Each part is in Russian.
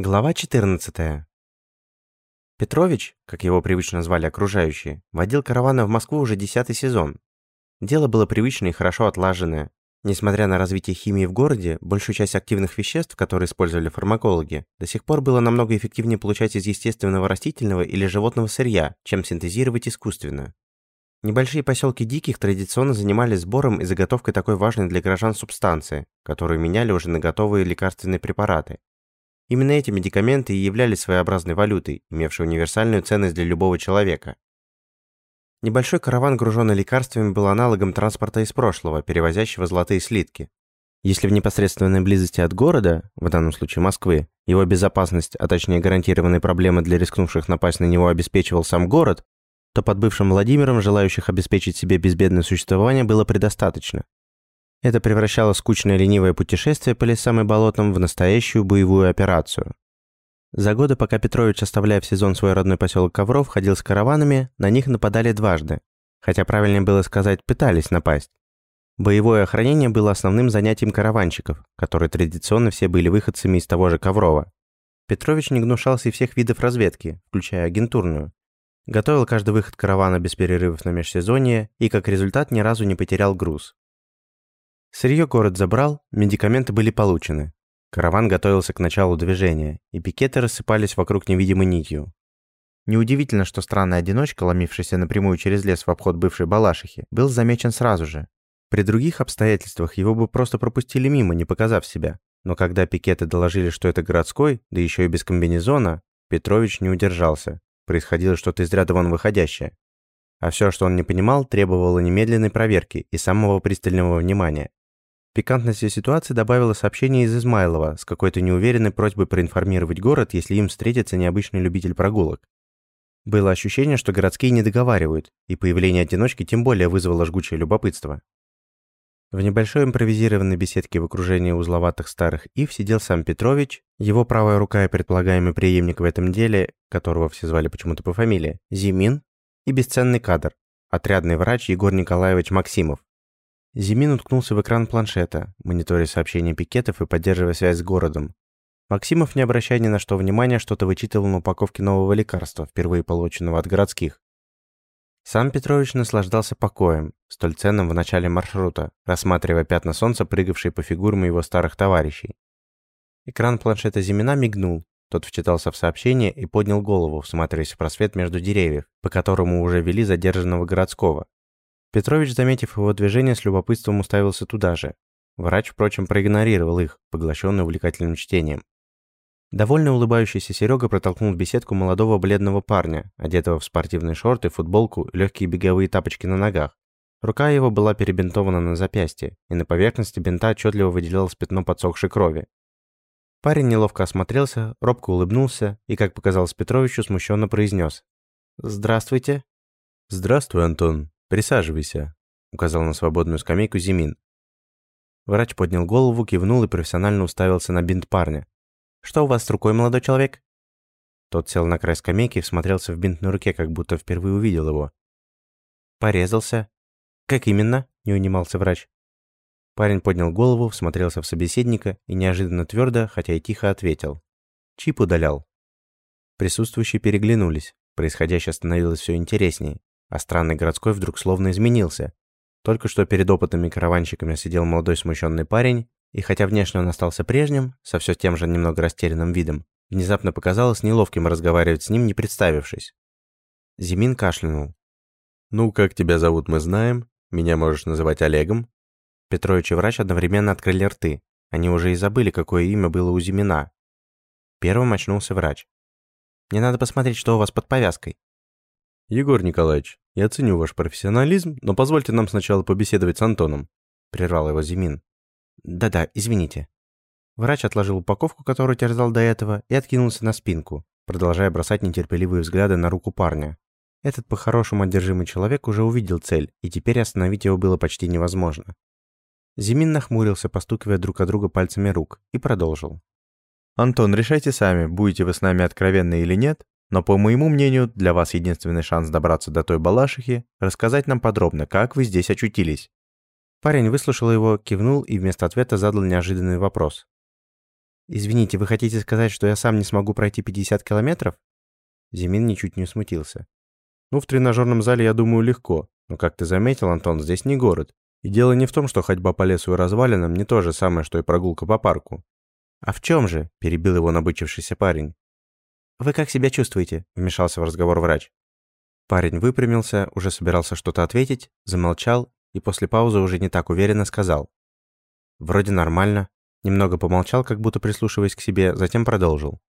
Глава 14. Петрович, как его привычно звали окружающие, водил караваны в Москву уже десятый сезон. Дело было привычное и хорошо отлаженное. Несмотря на развитие химии в городе, большую часть активных веществ, которые использовали фармакологи, до сих пор было намного эффективнее получать из естественного растительного или животного сырья, чем синтезировать искусственно. Небольшие поселки диких традиционно занимались сбором и заготовкой такой важной для горожан субстанции, которую меняли уже на готовые лекарственные препараты, Именно эти медикаменты и являлись своеобразной валютой, имевшей универсальную ценность для любого человека. Небольшой караван, груженный лекарствами, был аналогом транспорта из прошлого, перевозящего золотые слитки. Если в непосредственной близости от города, в данном случае Москвы, его безопасность, а точнее гарантированные проблемы для рискнувших напасть на него обеспечивал сам город, то под бывшим Владимиром желающих обеспечить себе безбедное существование было предостаточно. Это превращало скучное ленивое путешествие по лесам и болотам в настоящую боевую операцию. За годы, пока Петрович, оставляя в сезон свой родной поселок Ковров, ходил с караванами, на них нападали дважды. Хотя правильнее было сказать, пытались напасть. Боевое охранение было основным занятием караванщиков, которые традиционно все были выходцами из того же Коврова. Петрович не гнушался и всех видов разведки, включая агентурную. Готовил каждый выход каравана без перерывов на межсезонье и, как результат, ни разу не потерял груз. Сырье город забрал, медикаменты были получены. Караван готовился к началу движения, и пикеты рассыпались вокруг невидимой нитью. Неудивительно, что странный одиночка, ломившийся напрямую через лес в обход бывшей Балашихи, был замечен сразу же. При других обстоятельствах его бы просто пропустили мимо, не показав себя. Но когда пикеты доложили, что это городской, да еще и без комбинезона, Петрович не удержался. Происходило что-то из ряда вон выходящее. А все, что он не понимал, требовало немедленной проверки и самого пристального внимания. Пикантности ситуации добавило сообщение из Измайлова с какой-то неуверенной просьбой проинформировать город, если им встретится необычный любитель прогулок. Было ощущение, что городские не договаривают, и появление одиночки тем более вызвало жгучее любопытство. В небольшой импровизированной беседке в окружении узловатых старых ив сидел сам Петрович, его правая рука и предполагаемый преемник в этом деле, которого все звали почему-то по фамилии, Зимин, и бесценный кадр, отрядный врач Егор Николаевич Максимов. Зимин уткнулся в экран планшета, мониторя сообщения пикетов и поддерживая связь с городом. Максимов, не обращая ни на что внимания, что-то вычитывал на упаковке нового лекарства, впервые полученного от городских. Сам Петрович наслаждался покоем, столь ценным в начале маршрута, рассматривая пятна солнца, прыгавшие по фигурам его старых товарищей. Экран планшета Зимина мигнул, тот вчитался в сообщение и поднял голову, всматриваясь в просвет между деревьев, по которому уже вели задержанного городского. Петрович, заметив его движение, с любопытством уставился туда же. Врач, впрочем, проигнорировал их, поглощенный увлекательным чтением. Довольно улыбающийся Серега протолкнул в беседку молодого бледного парня, одетого в спортивные шорты, футболку легкие беговые тапочки на ногах. Рука его была перебинтована на запястье, и на поверхности бинта отчетливо выделялось пятно подсохшей крови. Парень неловко осмотрелся, робко улыбнулся и, как показалось Петровичу, смущенно произнес. «Здравствуйте». «Здравствуй, Антон. Присаживайся», — указал на свободную скамейку Зимин. Врач поднял голову, кивнул и профессионально уставился на бинт парня. «Что у вас с рукой, молодой человек?» Тот сел на край скамейки и всмотрелся в бинт на руке, как будто впервые увидел его. «Порезался». «Как именно?» — не унимался врач. Парень поднял голову, всмотрелся в собеседника и неожиданно твердо, хотя и тихо ответил. Чип удалял. Присутствующие переглянулись. Происходящее становилось все интереснее, а странный городской вдруг словно изменился. Только что перед опытными караванщиками сидел молодой смущенный парень, и хотя внешне он остался прежним, со все тем же немного растерянным видом, внезапно показалось неловким разговаривать с ним, не представившись. Зимин кашлянул. «Ну, как тебя зовут, мы знаем. Меня можешь называть Олегом. Петрович и врач одновременно открыли рты. Они уже и забыли, какое имя было у Зимина. Первым очнулся врач. «Мне надо посмотреть, что у вас под повязкой». «Егор Николаевич, я ценю ваш профессионализм, но позвольте нам сначала побеседовать с Антоном», — прервал его Зимин. «Да-да, извините». Врач отложил упаковку, которую терзал до этого, и откинулся на спинку, продолжая бросать нетерпеливые взгляды на руку парня. Этот по-хорошему одержимый человек уже увидел цель, и теперь остановить его было почти невозможно. Зимин нахмурился, постукивая друг о друга пальцами рук, и продолжил. «Антон, решайте сами, будете вы с нами откровенны или нет, но, по моему мнению, для вас единственный шанс добраться до той Балашихи – рассказать нам подробно, как вы здесь очутились». Парень выслушал его, кивнул и вместо ответа задал неожиданный вопрос. «Извините, вы хотите сказать, что я сам не смогу пройти 50 километров?» Зимин ничуть не смутился. «Ну, в тренажерном зале, я думаю, легко. Но, как ты заметил, Антон, здесь не город. И дело не в том, что ходьба по лесу и развалинам не то же самое, что и прогулка по парку. «А в чем же?» – перебил его набычившийся парень. «Вы как себя чувствуете?» – вмешался в разговор врач. Парень выпрямился, уже собирался что-то ответить, замолчал и после паузы уже не так уверенно сказал. «Вроде нормально». Немного помолчал, как будто прислушиваясь к себе, затем продолжил.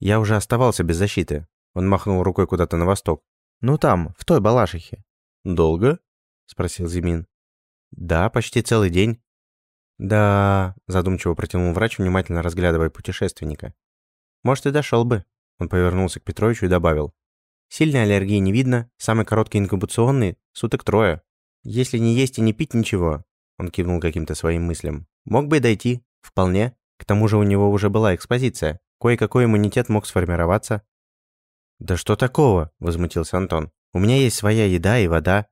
«Я уже оставался без защиты». Он махнул рукой куда-то на восток. «Ну там, в той Балашихе». «Долго?» – спросил Зимин. «Да, почти целый день». «Да...» – задумчиво протянул врач, внимательно разглядывая путешественника. «Может, и дошел бы». Он повернулся к Петровичу и добавил. «Сильной аллергии не видно, самый короткий инкубационный – суток трое. Если не есть и не пить ничего», – он кивнул каким-то своим мыслям, – «мог бы и дойти. Вполне. К тому же у него уже была экспозиция. Кое-какой иммунитет мог сформироваться». «Да что такого?» – возмутился Антон. «У меня есть своя еда и вода».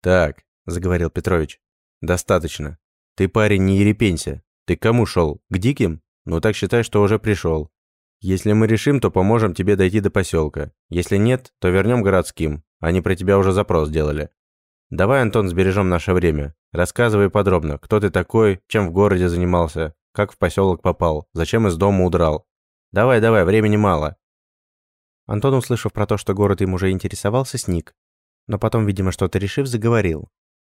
«Так, — заговорил Петрович. «Достаточно. Ты, парень, не ерепенься. Ты к кому шел? К диким? Ну так считай, что уже пришел. Если мы решим, то поможем тебе дойти до поселка. Если нет, то вернем городским. Они про тебя уже запрос делали. Давай, Антон, сбережем наше время. Рассказывай подробно, кто ты такой, чем в городе занимался, как в поселок попал, зачем из дома удрал. Давай, давай, времени мало». Антон, услышав про то, что город им уже интересовался, сник. Но потом, видимо, что-то решив, заговорил.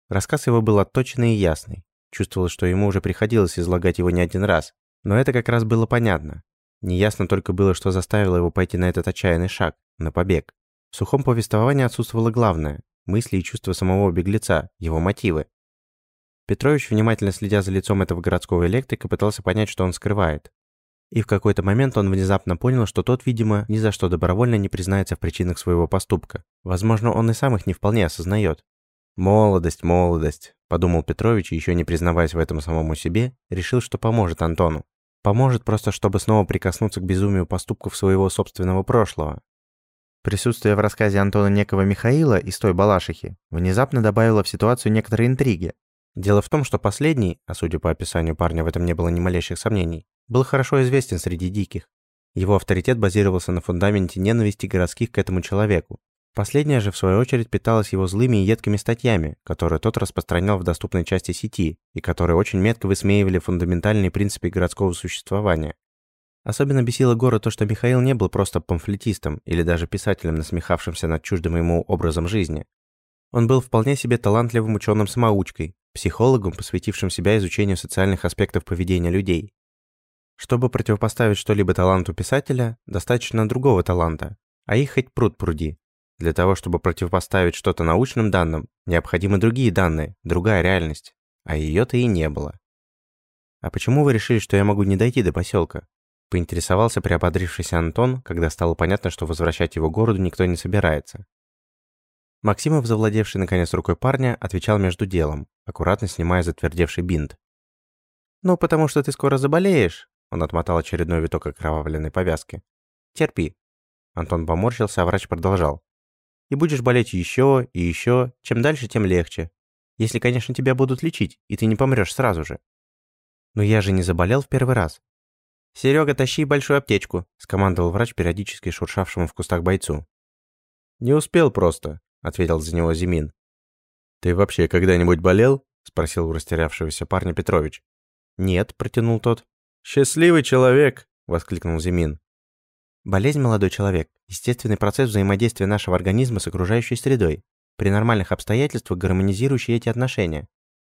Рассказ его был отточенный и ясный. Чувствовалось, что ему уже приходилось излагать его не один раз. Но это как раз было понятно. Неясно только было, что заставило его пойти на этот отчаянный шаг, на побег. В сухом повествовании отсутствовало главное – мысли и чувства самого беглеца, его мотивы. Петрович, внимательно следя за лицом этого городского электрика, пытался понять, что он скрывает. И в какой-то момент он внезапно понял, что тот, видимо, ни за что добровольно не признается в причинах своего поступка. Возможно, он и сам их не вполне осознает. «Молодость, молодость», – подумал Петрович еще не признаваясь в этом самому себе, решил, что поможет Антону. Поможет просто, чтобы снова прикоснуться к безумию поступков своего собственного прошлого. Присутствие в рассказе Антона некого Михаила из той Балашихи внезапно добавило в ситуацию некоторые интриги. Дело в том, что последний, а судя по описанию парня в этом не было ни малейших сомнений, был хорошо известен среди диких. Его авторитет базировался на фундаменте ненависти городских к этому человеку, Последняя же, в свою очередь, питалась его злыми и едкими статьями, которые тот распространял в доступной части сети и которые очень метко высмеивали фундаментальные принципы городского существования. Особенно бесило Гора то, что Михаил не был просто памфлетистом или даже писателем, насмехавшимся над чуждым ему образом жизни. Он был вполне себе талантливым ученым-самоучкой, психологом, посвятившим себя изучению социальных аспектов поведения людей. Чтобы противопоставить что-либо таланту писателя, достаточно другого таланта, а их хоть пруд пруди. Для того, чтобы противопоставить что-то научным данным, необходимы другие данные, другая реальность. А ее-то и не было. «А почему вы решили, что я могу не дойти до поселка?» Поинтересовался приободрившийся Антон, когда стало понятно, что возвращать его городу никто не собирается. Максимов, завладевший наконец рукой парня, отвечал между делом, аккуратно снимая затвердевший бинт. «Ну, потому что ты скоро заболеешь», — он отмотал очередной виток окровавленной повязки. «Терпи». Антон поморщился, а врач продолжал и будешь болеть еще и еще, чем дальше, тем легче. Если, конечно, тебя будут лечить, и ты не помрешь сразу же. Но я же не заболел в первый раз. «Серега, тащи большую аптечку», — скомандовал врач периодически шуршавшему в кустах бойцу. «Не успел просто», — ответил за него Зимин. «Ты вообще когда-нибудь болел?» — спросил у растерявшегося парня Петрович. «Нет», — протянул тот. «Счастливый человек!» — воскликнул Зимин. Болезнь, молодой человек, естественный процесс взаимодействия нашего организма с окружающей средой, при нормальных обстоятельствах гармонизирующий эти отношения.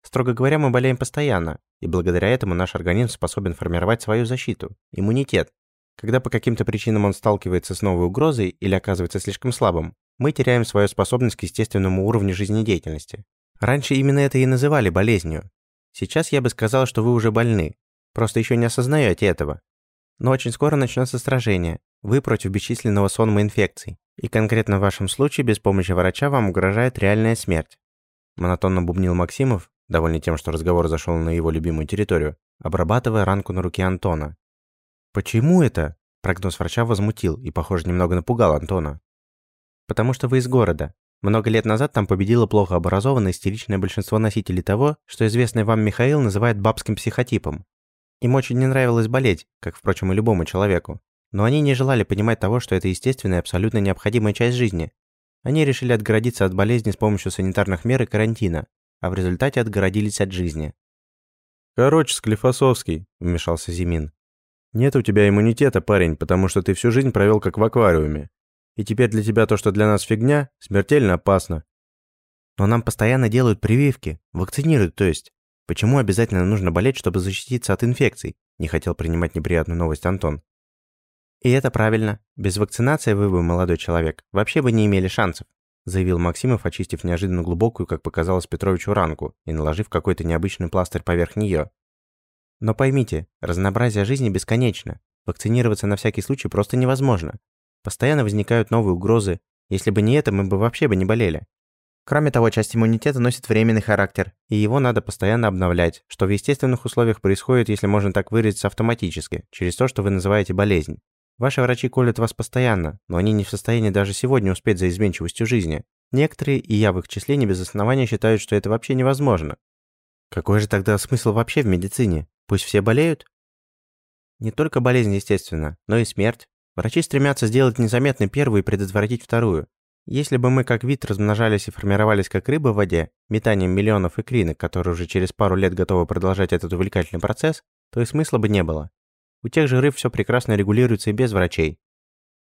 Строго говоря, мы болеем постоянно, и благодаря этому наш организм способен формировать свою защиту, иммунитет. Когда по каким-то причинам он сталкивается с новой угрозой или оказывается слишком слабым, мы теряем свою способность к естественному уровню жизнедеятельности. Раньше именно это и называли болезнью. Сейчас я бы сказал, что вы уже больны, просто еще не осознаете этого. Но очень скоро начнется сражение, вы против бесчисленного сонма инфекций, и конкретно в вашем случае без помощи врача вам угрожает реальная смерть. Монотонно бубнил Максимов, довольный тем, что разговор зашел на его любимую территорию, обрабатывая ранку на руке Антона. «Почему это?» Прогноз врача возмутил и, похоже, немного напугал Антона. «Потому что вы из города. Много лет назад там победило плохо образованное истеричное большинство носителей того, что известный вам Михаил называет бабским психотипом. Им очень не нравилось болеть, как, впрочем, и любому человеку. Но они не желали понимать того, что это естественная и абсолютно необходимая часть жизни. Они решили отгородиться от болезни с помощью санитарных мер и карантина, а в результате отгородились от жизни. «Короче, Склифосовский», – вмешался Зимин. «Нет у тебя иммунитета, парень, потому что ты всю жизнь провел как в аквариуме. И теперь для тебя то, что для нас фигня, смертельно опасно». «Но нам постоянно делают прививки, вакцинируют, то есть. Почему обязательно нужно болеть, чтобы защититься от инфекций?» – не хотел принимать неприятную новость Антон. «И это правильно. Без вакцинации вы бы, молодой человек, вообще бы не имели шансов», заявил Максимов, очистив неожиданно глубокую, как показалось Петровичу, ранку и наложив какой-то необычный пластырь поверх нее. «Но поймите, разнообразие жизни бесконечно. Вакцинироваться на всякий случай просто невозможно. Постоянно возникают новые угрозы. Если бы не это, мы бы вообще бы не болели. Кроме того, часть иммунитета носит временный характер, и его надо постоянно обновлять, что в естественных условиях происходит, если можно так выразиться, автоматически, через то, что вы называете болезнь. Ваши врачи колят вас постоянно, но они не в состоянии даже сегодня успеть за изменчивостью жизни. Некоторые, и я в их числе, не без основания считают, что это вообще невозможно. Какой же тогда смысл вообще в медицине? Пусть все болеют? Не только болезнь, естественно, но и смерть. Врачи стремятся сделать незаметной первую и предотвратить вторую. Если бы мы как вид размножались и формировались как рыбы в воде, метанием миллионов икринок, которые уже через пару лет готовы продолжать этот увлекательный процесс, то и смысла бы не было. У тех же рыб все прекрасно регулируется и без врачей.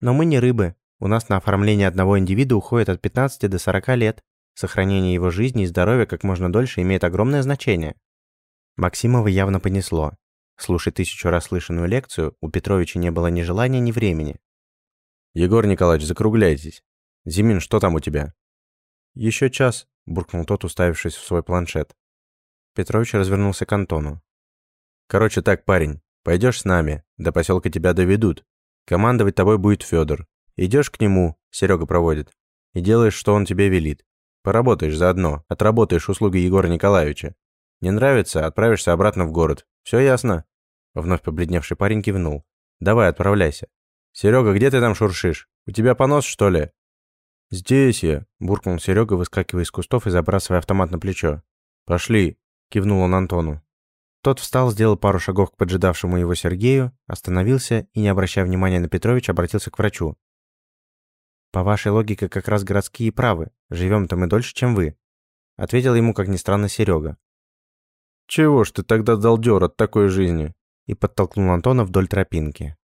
Но мы не рыбы. У нас на оформление одного индивида уходит от 15 до 40 лет. Сохранение его жизни и здоровья как можно дольше имеет огромное значение. Максимова явно понесло. Слушать тысячу раз слышанную лекцию у Петровича не было ни желания, ни времени. «Егор Николаевич, закругляйтесь. Зимин, что там у тебя?» «Еще час», – буркнул тот, уставившись в свой планшет. Петрович развернулся к Антону. «Короче так, парень, Пойдешь с нами, до поселка тебя доведут. Командовать тобой будет Федор. Идешь к нему, Серега проводит, и делаешь, что он тебе велит. Поработаешь заодно, отработаешь услуги Егора Николаевича. Не нравится, отправишься обратно в город. Все ясно?» Вновь побледневший парень кивнул. «Давай, отправляйся. Серега, где ты там шуршишь? У тебя понос, что ли?» «Здесь я», – буркнул Серега, выскакивая из кустов и забрасывая автомат на плечо. «Пошли», – кивнул он Антону. Тот встал, сделал пару шагов к поджидавшему его Сергею, остановился и, не обращая внимания на Петровича, обратился к врачу. «По вашей логике, как раз городские правы. Живем-то мы дольше, чем вы», — ответил ему, как ни странно, Серега. «Чего ж ты тогда дал дёр от такой жизни?» и подтолкнул Антона вдоль тропинки.